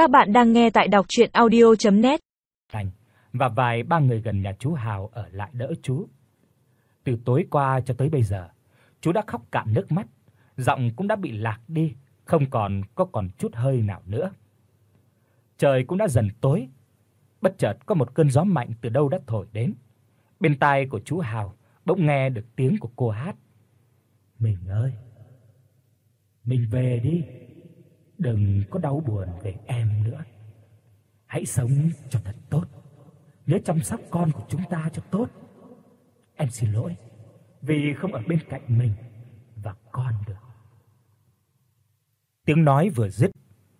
Các bạn đang nghe tại đọc audio net Thành và vài ba người gần nhà chú Hào ở lại đỡ chú. Từ tối qua cho tới bây giờ, chú đã khóc cạn nước mắt, giọng cũng đã bị lạc đi, không còn có còn chút hơi nào nữa. Trời cũng đã dần tối, bất chợt có một cơn gió mạnh từ đâu đã thổi đến. Bên tai của chú Hào bỗng nghe được tiếng của cô hát. "Mình ơi, mình về đi." Đừng có đau buồn về em nữa. Hãy sống cho thật tốt. Nhớ chăm sóc con của chúng ta cho tốt. Em xin lỗi vì không ở bên cạnh mình và con được. Tiếng nói vừa dứt,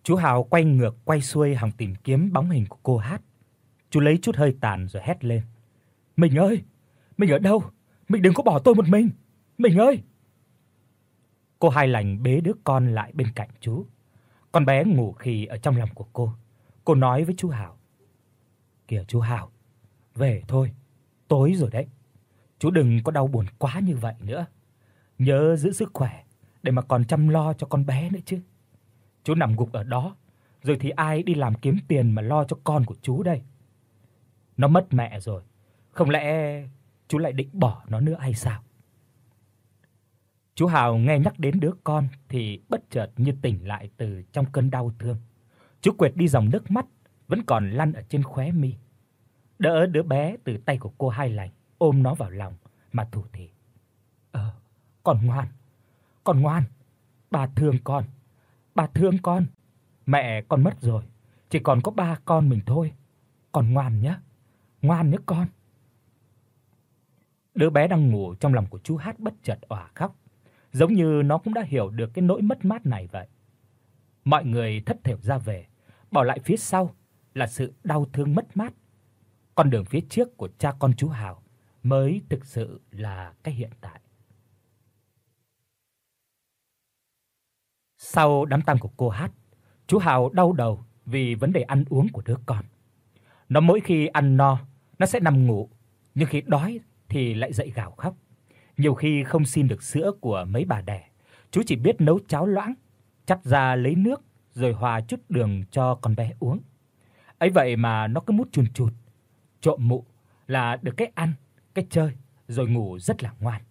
chú Hào quay ngược quay xuôi hòng tìm kiếm bóng hình của cô hát. Chú lấy chút hơi tàn rồi hét lên. "Mình ơi, mình ở đâu? Mình đừng có bỏ tôi một mình. Mình ơi!" Cô Hai Lành bế đứa con lại bên cạnh chú. Con bé ngủ khì ở trong lòng của cô. Cô nói với chú Hào: "Kìa chú Hào, về thôi, tối rồi đấy. Chú đừng có đau buồn quá như vậy nữa. Nhớ giữ sức khỏe để mà còn chăm lo cho con bé nữa chứ. Chú nằm gục ở đó, rồi thì ai đi làm kiếm tiền mà lo cho con của chú đây? Nó mất mẹ rồi, không lẽ chú lại định bỏ nó nữa hay sao?" Chú Hào nghe nhắc đến đứa con thì bất chợt như tỉnh lại từ trong cơn đau thương. Chú quệt đi dòng nước mắt vẫn còn lăn ở trên khóe mi. Đỡ đứa bé từ tay của cô Hai Lành, ôm nó vào lòng mà thủ thỉ. "Ờ, con ngoan, con ngoan, bà thương con, bà thương con. Mẹ con mất rồi, chỉ còn có ba con mình thôi. Con ngoan nhé, ngoan nhé con." Đứa bé đang ngủ trong lòng của chú Hát bất chợt òa khóc giống như nó cũng đã hiểu được cái nỗi mất mát này vậy. Mọi người thất thểu ra về, bỏ lại phía sau là sự đau thương mất mát. Con đường phía trước của cha con chú Hào mới thực sự là cái hiện tại. Sau đám tang của cô Hát, chú Hào đau đầu vì vấn đề ăn uống của đứa con. Nó mỗi khi ăn no, nó sẽ nằm ngủ, nhưng khi đói thì lại dậy gào khóc. Nhiều khi không xin được sữa của mấy bà đẻ, chú chỉ biết nấu cháo loãng, chắt ra lấy nước rồi hòa chút đường cho con bé uống. Ấy vậy mà nó cứ mút chùn chụt, trộm mụ là được cái ăn, cái chơi rồi ngủ rất là ngoan.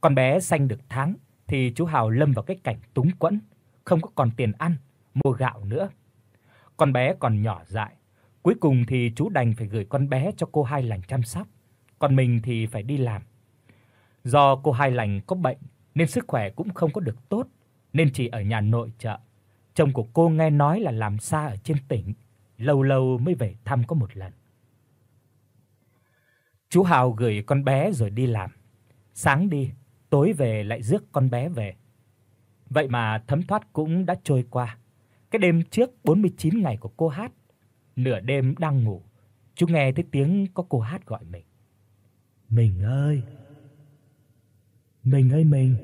Con bé sanh được tháng thì chú Hào lâm vào cái cảnh túng quẫn, không có còn tiền ăn, mua gạo nữa. Con bé còn nhỏ dại, cuối cùng thì chú đành phải gửi con bé cho cô Hai Lành chăm sóc, còn mình thì phải đi làm Do cô Hai Lành có bệnh nên sức khỏe cũng không có được tốt, nên chỉ ở nhà nội trợ. Chồng của cô nghe nói là làm xa ở trên tỉnh, lâu lâu mới về thăm có một lần. Chú Hào gửi con bé rồi đi làm. Sáng đi, tối về lại rước con bé về. Vậy mà thấm thoát cũng đã trôi qua. Cái đêm trước 49 ngày của cô hát, nửa đêm đang ngủ, chú nghe thấy tiếng có cô hát gọi mình. "Mình ơi!" Mình ơi mình.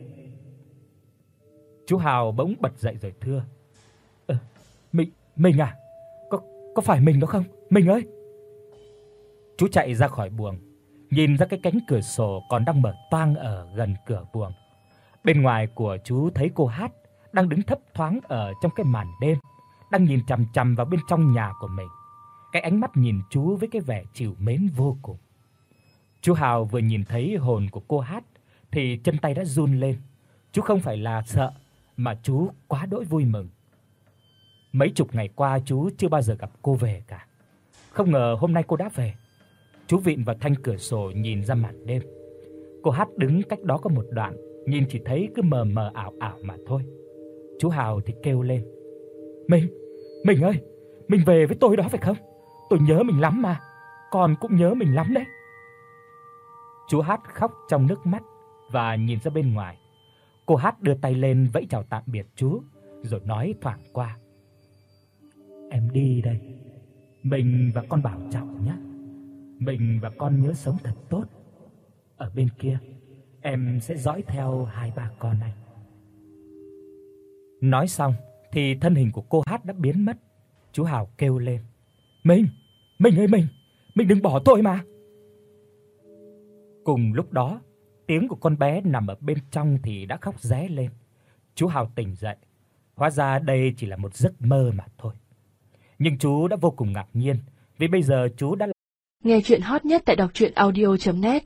Chú Hào bỗng bật dậy rồi thưa. Ờ, mình mình à? Có có phải mình đó không? Mình ơi. Chú chạy ra khỏi buồng, nhìn ra cái cánh cửa sổ còn đang mở toang ở gần cửa buồng. Bên ngoài của chú thấy cô Hát đang đứng thấp thoáng ở trong cái màn đêm, đang nhìn chằm chằm vào bên trong nhà của mình. Cái ánh mắt nhìn chú với cái vẻ trìu mến vô cùng. Chú Hào vừa nhìn thấy hồn của cô Hát thì chân tay đã run lên. Chú không phải là sợ mà chú quá đỗi vui mừng. Mấy chục ngày qua chú chưa bao giờ gặp cô về cả. Không ngờ hôm nay cô đã về. Chú vịn vào thanh cửa sổ nhìn ra màn đêm. Cô hát đứng cách đó có một đoạn, nhìn chỉ thấy cứ mờ mờ ảo ảo mà thôi. Chú Hào thì kêu lên: "Mình, mình ơi, mình về với tôi đó phải không? Tôi nhớ mình lắm mà, con cũng nhớ mình lắm đấy." Chú hát khóc trong nước mắt và nhìn ra bên ngoài. Cô Hát đưa tay lên vẫy chào tạm biệt chú, rồi nói thoảng qua. Em đi đây. Mình và con bảo trọng nhé. Mình và con nhớ sống thật tốt. Ở bên kia, em sẽ dõi theo hai ba con anh. Nói xong thì thân hình của cô Hát đã biến mất. Chú Hào kêu lên: "Mình, mình ơi mình, mình đừng bỏ tôi mà." Cùng lúc đó, Tiếng của con bé nằm ở bên trong thì đã khóc ré lên. Chú Hào tỉnh dậy, hóa ra đây chỉ là một giấc mơ mà thôi. Nhưng chú đã vô cùng ngạc nhiên, vì bây giờ chú đã Nghe truyện hot nhất tại doctruyenaudio.net